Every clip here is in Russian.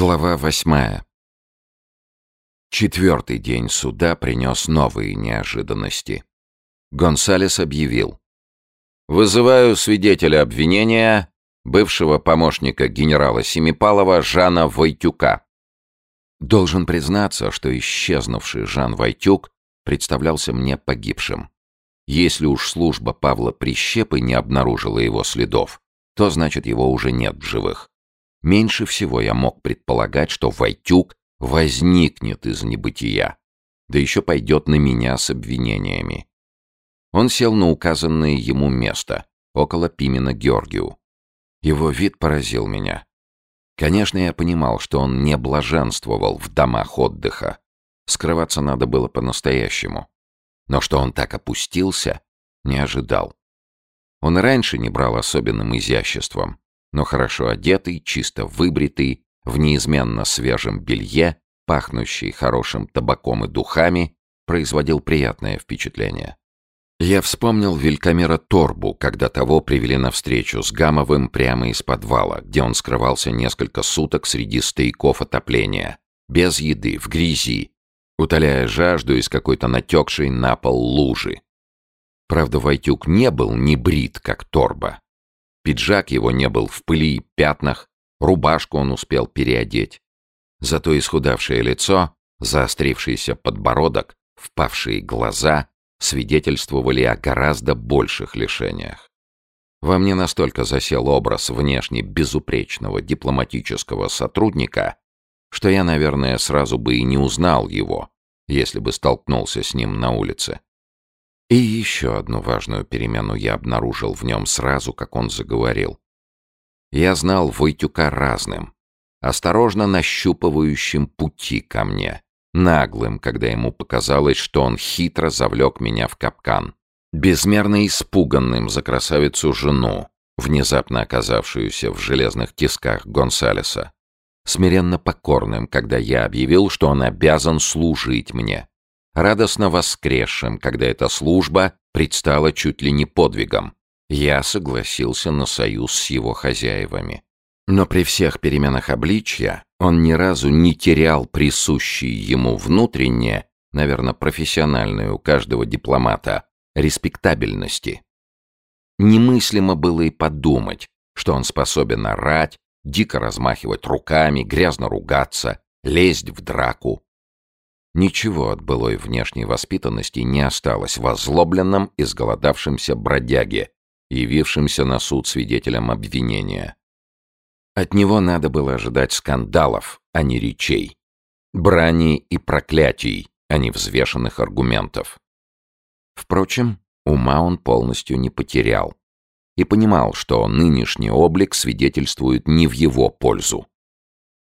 Глава восьмая. Четвертый день суда принес новые неожиданности. Гонсалес объявил. «Вызываю свидетеля обвинения, бывшего помощника генерала Семипалова Жана Войтюка». Должен признаться, что исчезнувший Жан Войтюк представлялся мне погибшим. Если уж служба Павла Прищепы не обнаружила его следов, то значит его уже нет в живых. Меньше всего я мог предполагать, что Войтюк возникнет из небытия, да еще пойдет на меня с обвинениями. Он сел на указанное ему место, около Пимена Георгию. Его вид поразил меня. Конечно, я понимал, что он не блаженствовал в домах отдыха. Скрываться надо было по-настоящему. Но что он так опустился, не ожидал. Он раньше не брал особенным изяществом, но хорошо одетый, чисто выбритый, в неизменно свежем белье, пахнущий хорошим табаком и духами, производил приятное впечатление. Я вспомнил Велькомера Торбу, когда того привели на встречу с Гамовым прямо из подвала, где он скрывался несколько суток среди стояков отопления, без еды, в грязи, утоляя жажду из какой-то натекшей на пол лужи. Правда, Войтюк не был не брит, как Торба. Пиджак его не был в пыли и пятнах, рубашку он успел переодеть. Зато исхудавшее лицо, заострившийся подбородок, впавшие глаза свидетельствовали о гораздо больших лишениях. Во мне настолько засел образ внешне безупречного дипломатического сотрудника, что я, наверное, сразу бы и не узнал его, если бы столкнулся с ним на улице. И еще одну важную перемену я обнаружил в нем сразу, как он заговорил. Я знал Войтюка разным, осторожно нащупывающим пути ко мне, наглым, когда ему показалось, что он хитро завлек меня в капкан, безмерно испуганным за красавицу жену, внезапно оказавшуюся в железных тисках Гонсалеса, смиренно покорным, когда я объявил, что он обязан служить мне, радостно воскресшим, когда эта служба предстала чуть ли не подвигом. Я согласился на союз с его хозяевами. Но при всех переменах обличья он ни разу не терял присущие ему внутреннее, наверное, профессиональную у каждого дипломата, респектабельности. Немыслимо было и подумать, что он способен орать, дико размахивать руками, грязно ругаться, лезть в драку, Ничего от былой внешней воспитанности не осталось в озлобленном, изголодавшемся бродяге, явившемся на суд свидетелем обвинения. От него надо было ожидать скандалов, а не речей. Брани и проклятий, а не взвешенных аргументов. Впрочем, ума он полностью не потерял и понимал, что нынешний облик свидетельствует не в его пользу.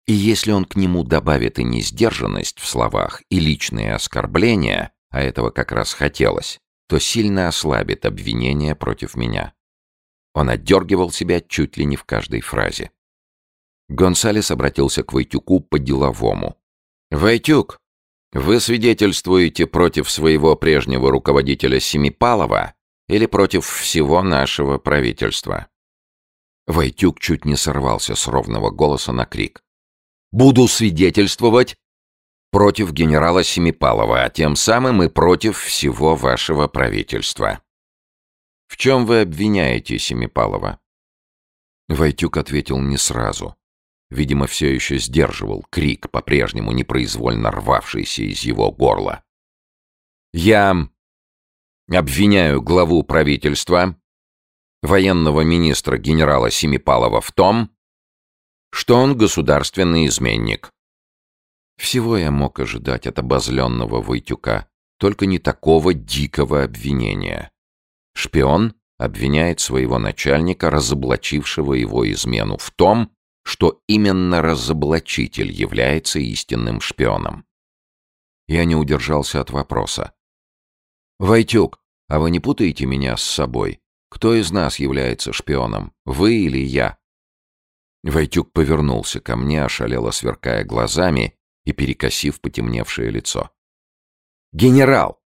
И если он к нему добавит и несдержанность в словах, и личные оскорбления, а этого как раз хотелось, то сильно ослабит обвинение против меня. Он отдергивал себя чуть ли не в каждой фразе. Гонсалес обратился к Войтюку по-деловому. «Войтюк, вы свидетельствуете против своего прежнего руководителя Семипалова или против всего нашего правительства?» Войтюк чуть не сорвался с ровного голоса на крик буду свидетельствовать против генерала Семипалова, а тем самым и против всего вашего правительства. В чем вы обвиняете Семипалова? Войтюк ответил не сразу. Видимо, все еще сдерживал крик, по-прежнему непроизвольно рвавшийся из его горла. «Я обвиняю главу правительства, военного министра генерала Семипалова в том, что он государственный изменник. Всего я мог ожидать от обозленного Войтюка, только не такого дикого обвинения. Шпион обвиняет своего начальника, разоблачившего его измену, в том, что именно разоблачитель является истинным шпионом. Я не удержался от вопроса. «Войтюк, а вы не путаете меня с собой? Кто из нас является шпионом, вы или я?» Войтюк повернулся ко мне, ошалело сверкая глазами и перекосив потемневшее лицо. «Генерал!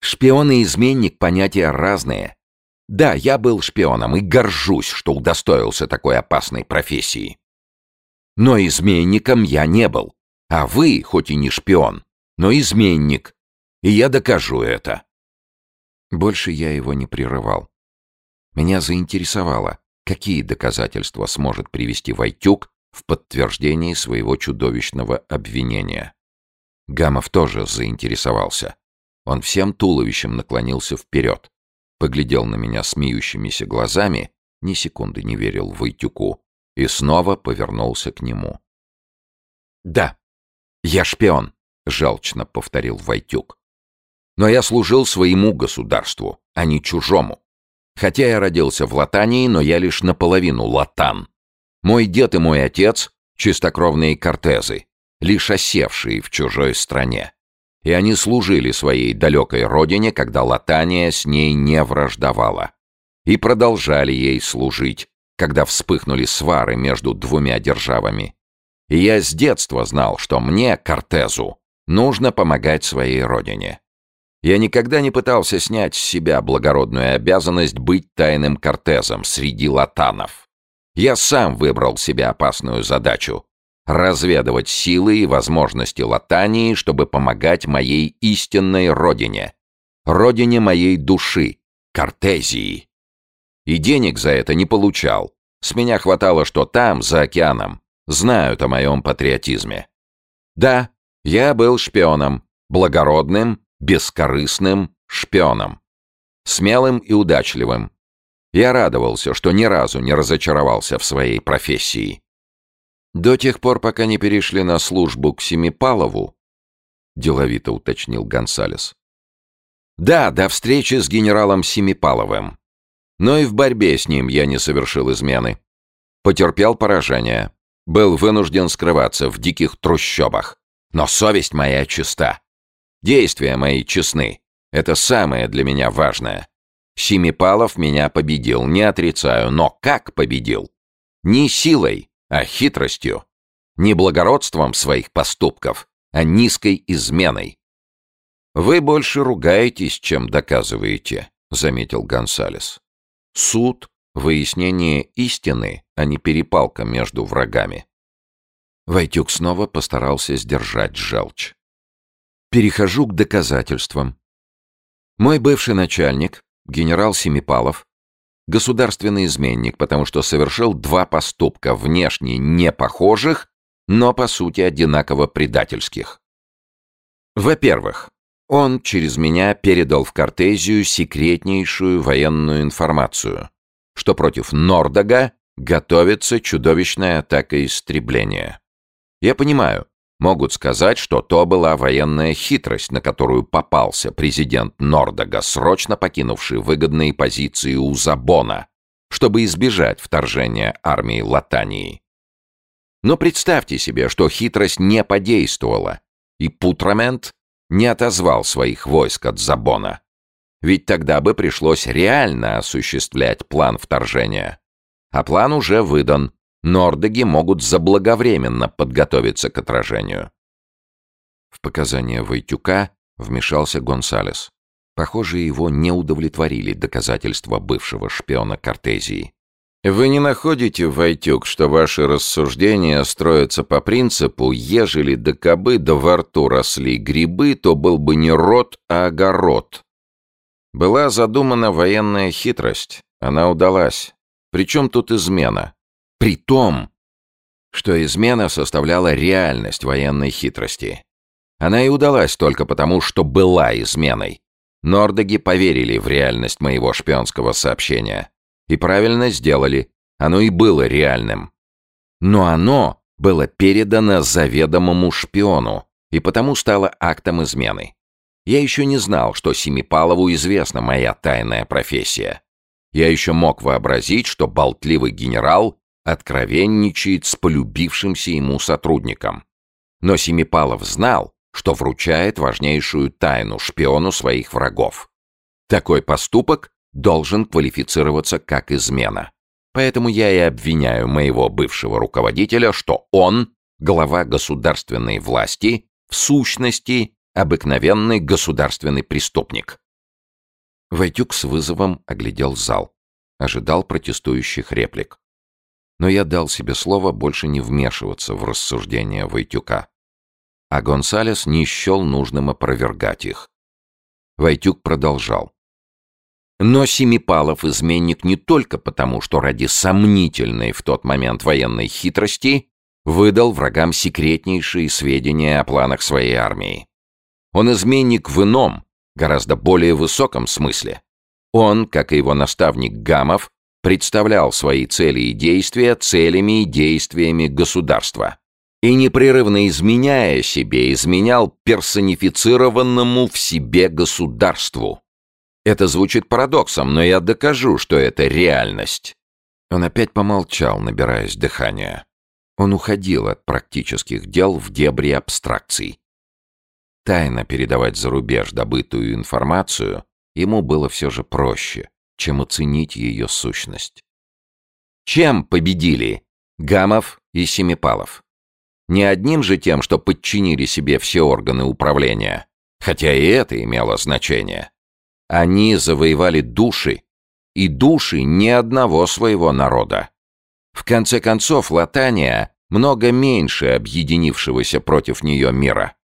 Шпион и изменник — понятия разные. Да, я был шпионом и горжусь, что удостоился такой опасной профессии. Но изменником я не был. А вы, хоть и не шпион, но изменник. И я докажу это. Больше я его не прерывал. Меня заинтересовало, какие доказательства сможет привести Войтюк в подтверждении своего чудовищного обвинения. Гамов тоже заинтересовался. Он всем туловищем наклонился вперед, поглядел на меня смеющимися глазами, ни секунды не верил Войтюку, и снова повернулся к нему. «Да, я шпион», — желчно повторил Войтюк. «Но я служил своему государству, а не чужому. Хотя я родился в Латании, но я лишь наполовину латан. Мой дед и мой отец — чистокровные кортезы, лишь осевшие в чужой стране. И они служили своей далекой родине, когда Латания с ней не враждовала. И продолжали ей служить, когда вспыхнули свары между двумя державами. И я с детства знал, что мне, Кортезу, нужно помогать своей родине. Я никогда не пытался снять с себя благородную обязанность быть тайным Кортезом среди латанов. Я сам выбрал себе опасную задачу — разведывать силы и возможности Латании, чтобы помогать моей истинной родине, родине моей души, Кортезии. И денег за это не получал. С меня хватало, что там, за океаном, знают о моем патриотизме. Да, я был шпионом, благородным, бескорыстным шпионом. Смелым и удачливым. Я радовался, что ни разу не разочаровался в своей профессии. До тех пор, пока не перешли на службу к Семипалову, деловито уточнил Гонсалес. Да, до встречи с генералом Семипаловым. Но и в борьбе с ним я не совершил измены. Потерпел поражение. Был вынужден скрываться в диких трущобах. Но совесть моя чиста. Действия мои честны. Это самое для меня важное. Семипалов меня победил, не отрицаю, но как победил? Не силой, а хитростью. Не благородством своих поступков, а низкой изменой. «Вы больше ругаетесь, чем доказываете», — заметил Гонсалес. «Суд — выяснение истины, а не перепалка между врагами». Войтюк снова постарался сдержать желчь. Перехожу к доказательствам. Мой бывший начальник, генерал Семипалов, государственный изменник, потому что совершил два поступка, внешне не похожих, но по сути одинаково предательских. Во-первых, он через меня передал в Кортезию секретнейшую военную информацию, что против Нордога готовится чудовищная атака истребления. Я понимаю, Могут сказать, что то была военная хитрость, на которую попался президент Нордога, срочно покинувший выгодные позиции у Забона, чтобы избежать вторжения армии Латании. Но представьте себе, что хитрость не подействовала, и Путрамент не отозвал своих войск от Забона. Ведь тогда бы пришлось реально осуществлять план вторжения. А план уже выдан, Нордеги могут заблаговременно подготовиться к отражению. В показания Войтюка вмешался Гонсалес. Похоже, его не удовлетворили доказательства бывшего шпиона Кортезии. «Вы не находите, Войтюк, что ваши рассуждения строятся по принципу «ежели до кобы до во рту росли грибы, то был бы не рот, а огород». Была задумана военная хитрость, она удалась. Причем тут измена? При том, что измена составляла реальность военной хитрости. Она и удалась только потому, что была изменой. Нордеги поверили в реальность моего шпионского сообщения. И правильно сделали. Оно и было реальным. Но оно было передано заведомому шпиону, и потому стало актом измены. Я еще не знал, что Семипалову известна моя тайная профессия. Я еще мог вообразить, что болтливый генерал откровенничает с полюбившимся ему сотрудником. Но Семипалов знал, что вручает важнейшую тайну шпиону своих врагов. Такой поступок должен квалифицироваться как измена. Поэтому я и обвиняю моего бывшего руководителя, что он, глава государственной власти, в сущности, обыкновенный государственный преступник. Войтюк с вызовом оглядел зал. Ожидал протестующих реплик. Но я дал себе слово больше не вмешиваться в рассуждения Войтюка. А Гонсалес не счел нужным опровергать их. Войтюк продолжал. Но Семипалов изменник не только потому, что ради сомнительной в тот момент военной хитрости выдал врагам секретнейшие сведения о планах своей армии. Он изменник в ином, гораздо более высоком смысле. Он, как и его наставник Гамов, представлял свои цели и действия целями и действиями государства. И непрерывно изменяя себе, изменял персонифицированному в себе государству. Это звучит парадоксом, но я докажу, что это реальность. Он опять помолчал, набираясь дыхания. Он уходил от практических дел в дебри абстракций. Тайно передавать за рубеж добытую информацию ему было все же проще, чем оценить ее сущность. Чем победили Гамов и Семипалов? Не одним же тем, что подчинили себе все органы управления, хотя и это имело значение. Они завоевали души, и души ни одного своего народа. В конце концов, Латания много меньше объединившегося против нее мира.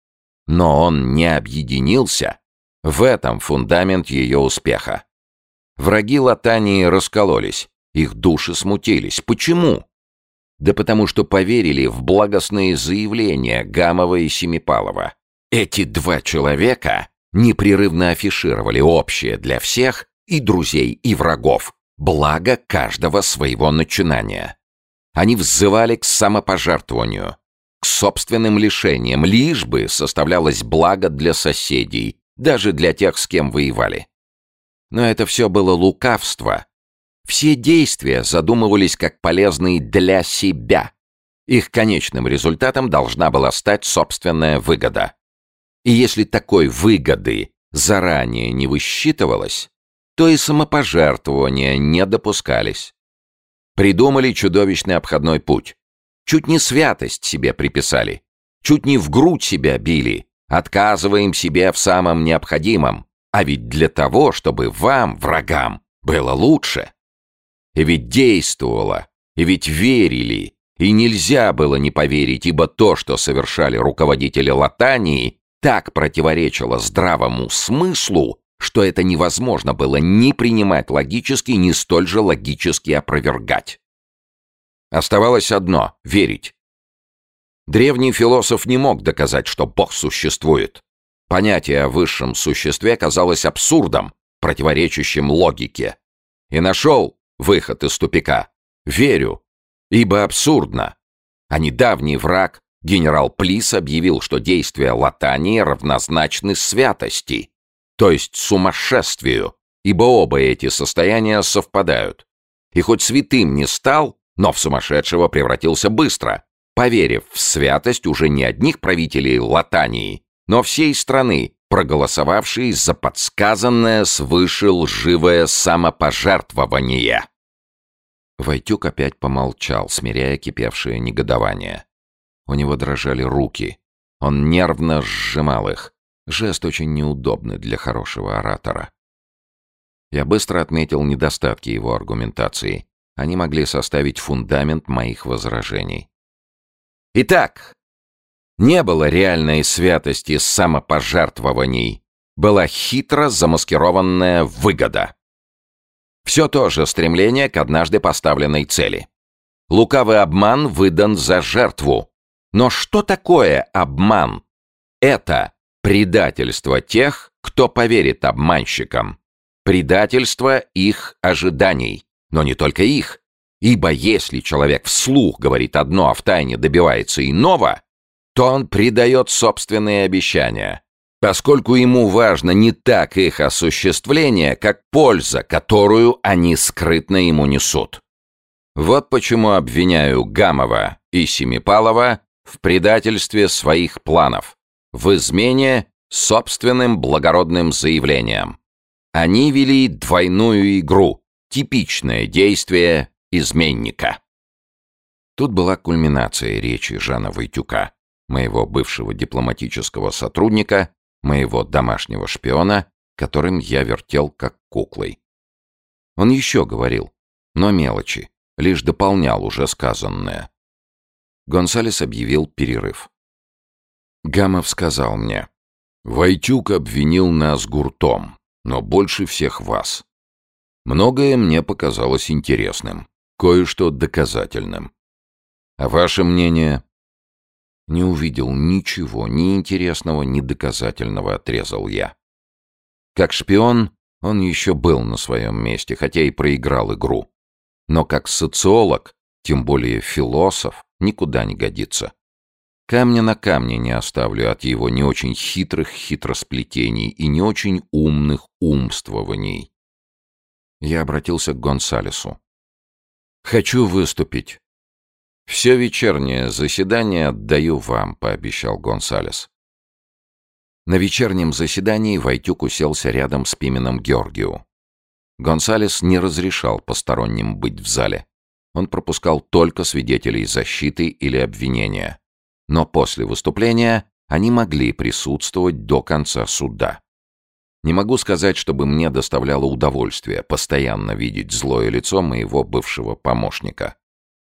Но он не объединился. В этом фундамент ее успеха. Враги Латании раскололись, их души смутились. Почему? Да потому что поверили в благостные заявления Гамова и Семипалова. Эти два человека непрерывно афишировали общее для всех и друзей, и врагов, благо каждого своего начинания. Они взывали к самопожертвованию, к собственным лишениям, лишь бы составлялось благо для соседей, даже для тех, с кем воевали. Но это все было лукавство. Все действия задумывались как полезные для себя. Их конечным результатом должна была стать собственная выгода. И если такой выгоды заранее не высчитывалось, то и самопожертвования не допускались. Придумали чудовищный обходной путь. Чуть не святость себе приписали. Чуть не в грудь себя били. Отказываем себе в самом необходимом. А ведь для того, чтобы вам, врагам, было лучше. И ведь действовало, и ведь верили, и нельзя было не поверить, ибо то, что совершали руководители Латании, так противоречило здравому смыслу, что это невозможно было ни принимать логически, ни столь же логически опровергать. Оставалось одно — верить. Древний философ не мог доказать, что Бог существует. Понятие о высшем существе казалось абсурдом, противоречащим логике. И нашел выход из тупика. Верю, ибо абсурдно. А недавний враг генерал Плис объявил, что действия Латании равнозначны святости, то есть сумасшествию, ибо оба эти состояния совпадают. И хоть святым не стал, но в сумасшедшего превратился быстро, поверив в святость уже не одних правителей Латании, но всей страны, проголосовавшей за подсказанное свыше лживое самопожертвование. Войтюк опять помолчал, смиряя кипевшее негодование. У него дрожали руки. Он нервно сжимал их. Жест очень неудобный для хорошего оратора. Я быстро отметил недостатки его аргументации. Они могли составить фундамент моих возражений. Итак, не было реальной святости самопожертвований. Была хитро замаскированная выгода. Все то же стремление к однажды поставленной цели. Лукавый обман выдан за жертву, но что такое обман? Это предательство тех, кто поверит обманщикам. Предательство их ожиданий, но не только их. Ибо если человек вслух говорит одно, а втайне добивается иного, то он предает собственные обещания, поскольку ему важно не так их осуществление, как польза, которую они скрытно ему несут. Вот почему обвиняю Гамова и Семипалова в предательстве своих планов, в измене собственным благородным заявлением. Они вели двойную игру, типичное действие изменника. Тут была кульминация речи Жана Войтюка, моего бывшего дипломатического сотрудника, моего домашнего шпиона, которым я вертел как куклой. Он еще говорил, но мелочи, лишь дополнял уже сказанное. Гонсалес объявил перерыв. Гамов сказал мне, «Войтюк обвинил нас гуртом, но больше всех вас. Многое мне показалось интересным, кое-что доказательным. А ваше мнение?» Не увидел ничего, ни интересного, ни доказательного, отрезал я. Как шпион он еще был на своем месте, хотя и проиграл игру. Но как социолог, тем более философ, никуда не годится. Камня на камне не оставлю от его не очень хитрых хитросплетений и не очень умных умствований. Я обратился к Гонсалесу. «Хочу выступить. Все вечернее заседание отдаю вам», — пообещал Гонсалес. На вечернем заседании Войтюк уселся рядом с Пименом Георгию. Гонсалес не разрешал посторонним быть в зале. Он пропускал только свидетелей защиты или обвинения. Но после выступления они могли присутствовать до конца суда. Не могу сказать, чтобы мне доставляло удовольствие постоянно видеть злое лицо моего бывшего помощника.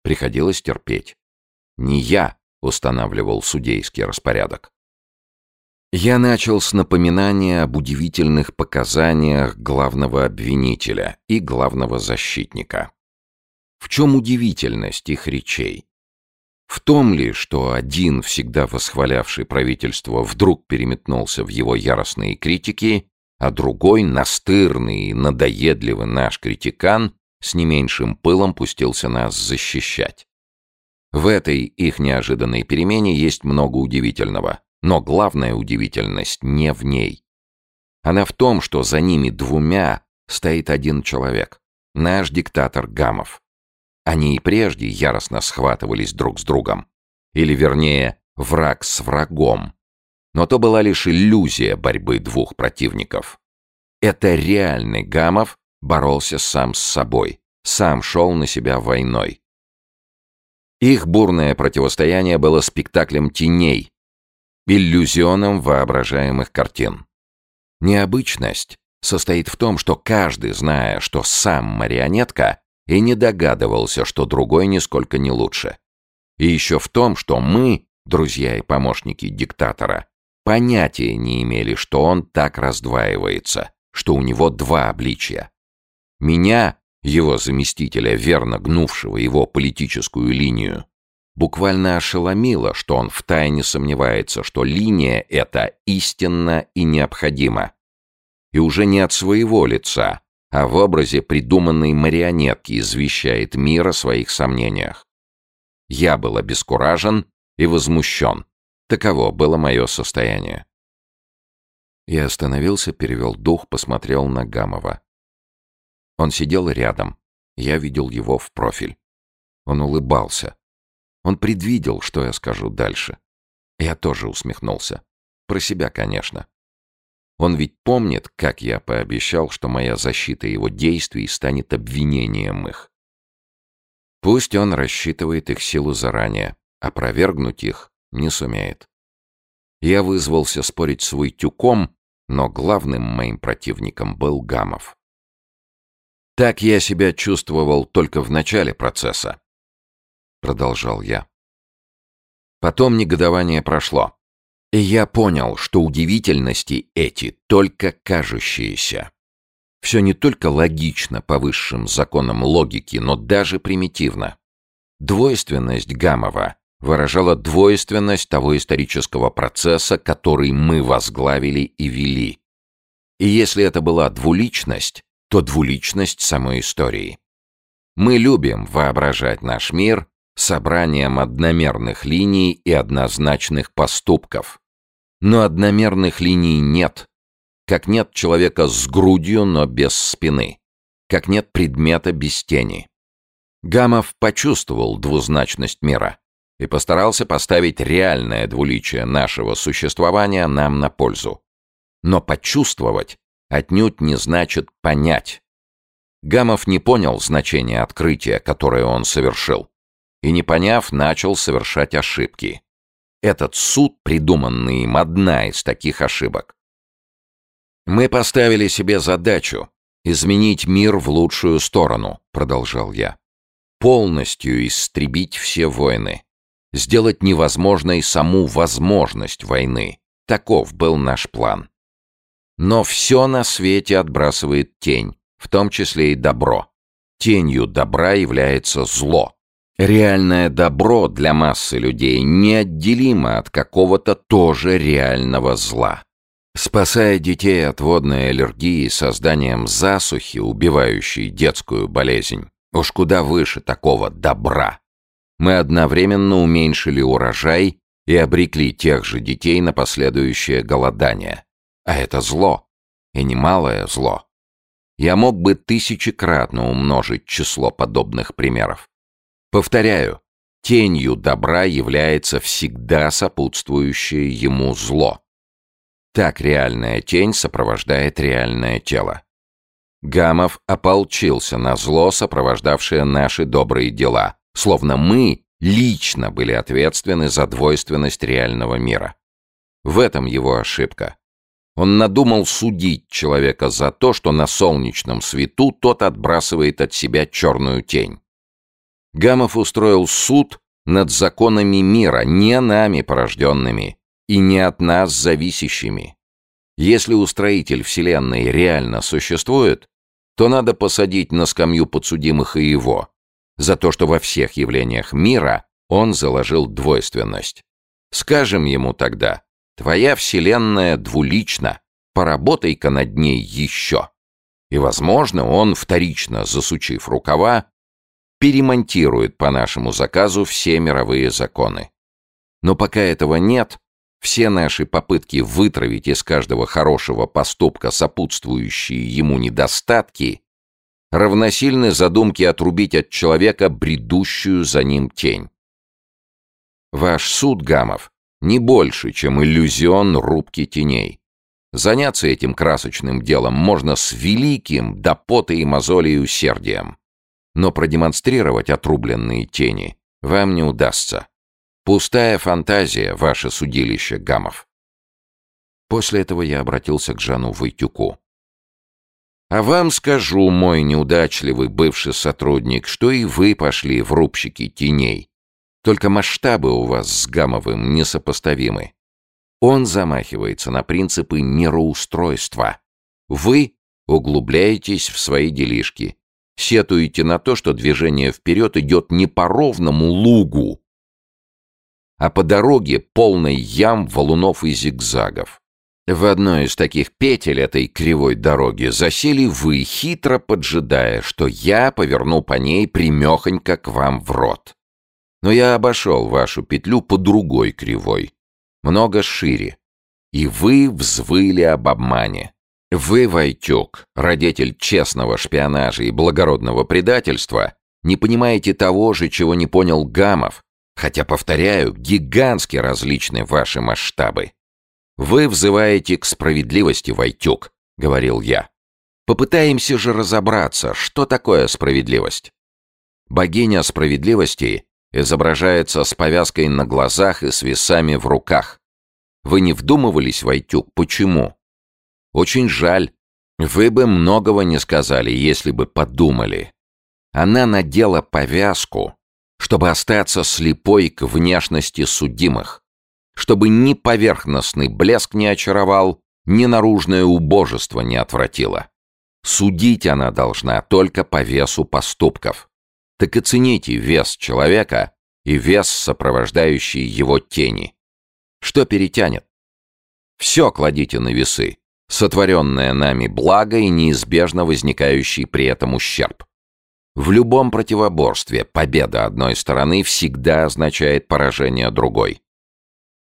Приходилось терпеть. Не я устанавливал судейский распорядок. Я начал с напоминания об удивительных показаниях главного обвинителя и главного защитника. В чем удивительность их речей? В том ли, что один, всегда восхвалявший правительство, вдруг переметнулся в его яростные критики, а другой, настырный и надоедливый наш критикан, с не меньшим пылом пустился нас защищать? В этой их неожиданной перемене есть много удивительного. Но главная удивительность не в ней. Она в том, что за ними двумя стоит один человек. Наш диктатор Гамов. Они и прежде яростно схватывались друг с другом. Или, вернее, враг с врагом. Но то была лишь иллюзия борьбы двух противников. Это реальный Гамов боролся сам с собой, сам шел на себя войной. Их бурное противостояние было спектаклем теней, иллюзионом воображаемых картин. Необычность состоит в том, что каждый, зная, что сам марионетка, и не догадывался, что другой нисколько не лучше. И еще в том, что мы, друзья и помощники диктатора, понятия не имели, что он так раздваивается, что у него два обличия. Меня, его заместителя, верно гнувшего его политическую линию, буквально ошеломило, что он втайне сомневается, что линия эта истинна и необходима. И уже не от своего лица, а в образе придуманной марионетки извещает мир о своих сомнениях. Я был обескуражен и возмущен. Таково было мое состояние. Я остановился, перевел дух, посмотрел на Гамова. Он сидел рядом. Я видел его в профиль. Он улыбался. Он предвидел, что я скажу дальше. Я тоже усмехнулся. Про себя, конечно. Он ведь помнит, как я пообещал, что моя защита его действий станет обвинением их. Пусть он рассчитывает их силу заранее, опровергнуть их не сумеет. Я вызвался спорить с Войтюком, но главным моим противником был Гамов. Так я себя чувствовал только в начале процесса продолжал я. Потом негодование прошло. И я понял, что удивительности эти только кажущиеся. Все не только логично по высшим законам логики, но даже примитивно. Двойственность Гамова выражала двойственность того исторического процесса, который мы возглавили и вели. И если это была двуличность, то двуличность самой истории. Мы любим воображать наш мир собранием одномерных линий и однозначных поступков. Но одномерных линий нет. Как нет человека с грудью, но без спины. Как нет предмета без тени. Гамов почувствовал двузначность мира и постарался поставить реальное двуличие нашего существования нам на пользу. Но почувствовать отнюдь не значит понять. Гамов не понял значения открытия, которое он совершил и, не поняв, начал совершать ошибки. Этот суд, придуманный им, одна из таких ошибок. «Мы поставили себе задачу изменить мир в лучшую сторону», — продолжал я. полностью истребить все войны, сделать невозможной саму возможность войны. Таков был наш план. Но все на свете отбрасывает тень, в том числе и добро. Тенью добра является зло. Реальное добро для массы людей неотделимо от какого-то тоже реального зла. Спасая детей от водной аллергии созданием засухи, убивающей детскую болезнь, уж куда выше такого добра, мы одновременно уменьшили урожай и обрекли тех же детей на последующее голодание. А это зло, и немалое зло. Я мог бы тысячекратно умножить число подобных примеров. Повторяю, тенью добра является всегда сопутствующее ему зло. Так реальная тень сопровождает реальное тело. Гамов ополчился на зло, сопровождавшее наши добрые дела, словно мы лично были ответственны за двойственность реального мира. В этом его ошибка. Он надумал судить человека за то, что на солнечном свету тот отбрасывает от себя черную тень. Гамов устроил суд над законами мира, не нами порожденными, и не от нас зависящими. Если устроитель Вселенной реально существует, то надо посадить на скамью подсудимых и его, за то, что во всех явлениях мира он заложил двойственность. Скажем ему тогда, твоя Вселенная двулична, поработай-ка над ней еще. И, возможно, он, вторично засучив рукава, перемонтирует по нашему заказу все мировые законы. Но пока этого нет, все наши попытки вытравить из каждого хорошего поступка сопутствующие ему недостатки равносильны задумке отрубить от человека бредущую за ним тень. Ваш суд, Гамов, не больше, чем иллюзион рубки теней. Заняться этим красочным делом можно с великим до пота и мозоли и усердием. Но продемонстрировать отрубленные тени вам не удастся. Пустая фантазия, ваше судилище, Гамов. После этого я обратился к Жану Войтюку. А вам скажу, мой неудачливый бывший сотрудник, что и вы пошли в рубщики теней. Только масштабы у вас с Гамовым несопоставимы. Он замахивается на принципы мироустройства. Вы углубляетесь в свои делишки. Сетуете на то, что движение вперед идет не по ровному лугу, а по дороге полной ям, валунов и зигзагов. В одной из таких петель этой кривой дороги засели вы, хитро поджидая, что я поверну по ней примехонько к вам в рот. Но я обошел вашу петлю по другой кривой, много шире. И вы взвыли об обмане. Вы, Войтюк, родитель честного шпионажа и благородного предательства, не понимаете того же, чего не понял Гамов, Хотя, повторяю, гигантски различны ваши масштабы. Вы взываете к справедливости, Войтюк, говорил я. Попытаемся же разобраться, что такое справедливость. Богиня справедливости изображается с повязкой на глазах и с весами в руках. Вы не вдумывались, Войтюк, почему? Очень жаль. Вы бы многого не сказали, если бы подумали. Она надела повязку, чтобы остаться слепой к внешности судимых, чтобы ни поверхностный блеск не очаровал, ни наружное убожество не отвратило. Судить она должна только по весу поступков. Так оцените вес человека и вес, сопровождающий его тени. Что перетянет? Все кладите на весы, сотворенное нами благо и неизбежно возникающий при этом ущерб. В любом противоборстве победа одной стороны всегда означает поражение другой.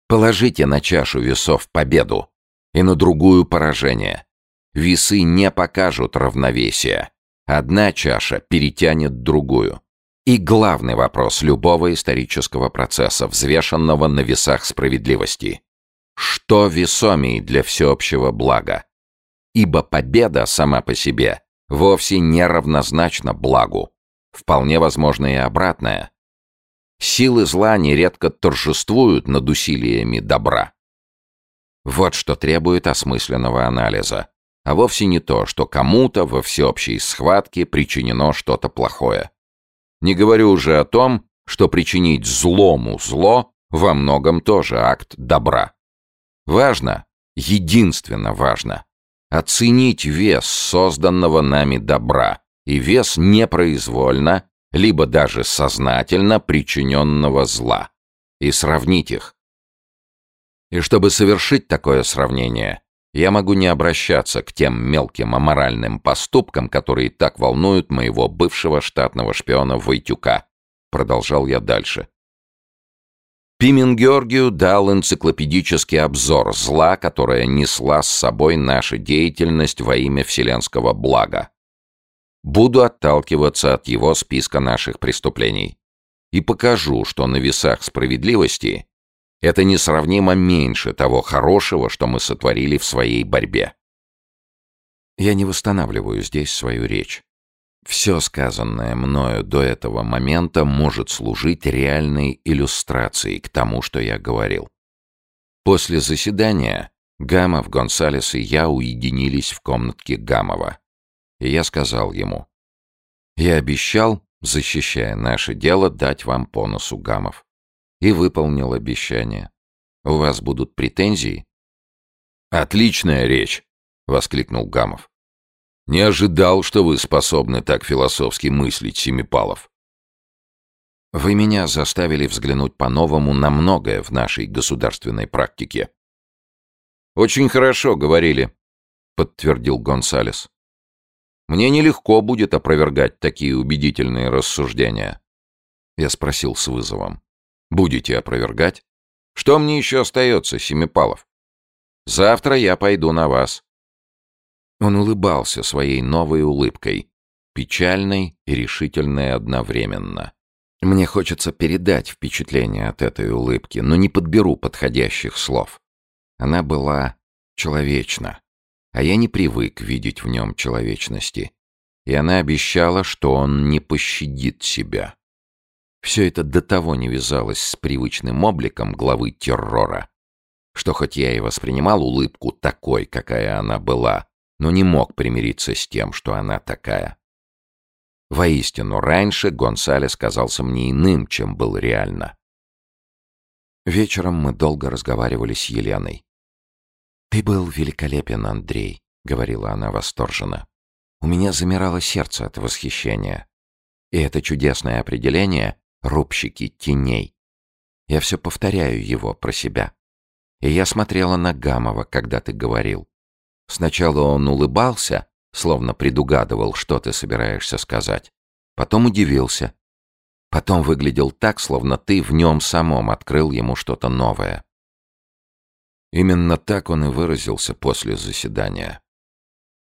Положите на чашу весов победу и на другую поражение. Весы не покажут равновесия. Одна чаша перетянет другую. И главный вопрос любого исторического процесса, взвешенного на весах справедливости. Что весомей для всеобщего блага? Ибо победа сама по себе вовсе не равнозначно благу. Вполне возможно и обратное. Силы зла нередко торжествуют над усилиями добра. Вот что требует осмысленного анализа, а вовсе не то, что кому-то во всеобщей схватке причинено что-то плохое. Не говорю уже о том, что причинить злому зло во многом тоже акт добра. Важно, единственно важно, оценить вес созданного нами добра и вес непроизвольно, либо даже сознательно причиненного зла, и сравнить их. И чтобы совершить такое сравнение, я могу не обращаться к тем мелким аморальным поступкам, которые так волнуют моего бывшего штатного шпиона Войтюка. Продолжал я дальше. Пимен Георгию дал энциклопедический обзор зла, которое несла с собой наша деятельность во имя вселенского блага. Буду отталкиваться от его списка наших преступлений и покажу, что на весах справедливости это несравнимо меньше того хорошего, что мы сотворили в своей борьбе. Я не восстанавливаю здесь свою речь. Все сказанное мною до этого момента может служить реальной иллюстрацией к тому, что я говорил. После заседания Гамов, Гонсалес и я уединились в комнатке Гамова. И я сказал ему, «Я обещал, защищая наше дело, дать вам по носу Гамов и выполнил обещание. У вас будут претензии? Отличная речь, воскликнул Гамов. Не ожидал, что вы способны так философски мыслить, Семипалов. Вы меня заставили взглянуть по-новому на многое в нашей государственной практике. Очень хорошо говорили, подтвердил Гонсалес. Мне нелегко будет опровергать такие убедительные рассуждения. Я спросил с вызовом. Будете опровергать? Что мне еще остается, Семипалов? Завтра я пойду на вас. Он улыбался своей новой улыбкой, печальной и решительной одновременно. Мне хочется передать впечатление от этой улыбки, но не подберу подходящих слов. Она была человечна, а я не привык видеть в нем человечности. И она обещала, что он не пощадит себя. Все это до того не вязалось с привычным обликом главы террора, что хоть я и воспринимал улыбку такой, какая она была, но не мог примириться с тем, что она такая. Воистину, раньше Гонсалес казался мне иным, чем был реально. Вечером мы долго разговаривали с Еленой. «Ты был великолепен, Андрей», — говорила она восторженно. «У меня замирало сердце от восхищения. И это чудесное определение рубщики теней. Я все повторяю его про себя. И я смотрела на Гамова, когда ты говорил. Сначала он улыбался, словно предугадывал, что ты собираешься сказать. Потом удивился. Потом выглядел так, словно ты в нем самом открыл ему что-то новое. Именно так он и выразился после заседания.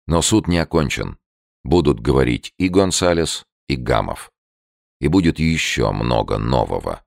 Но суд не окончен. Будут говорить и Гонсалес, и Гамов и будет еще много нового.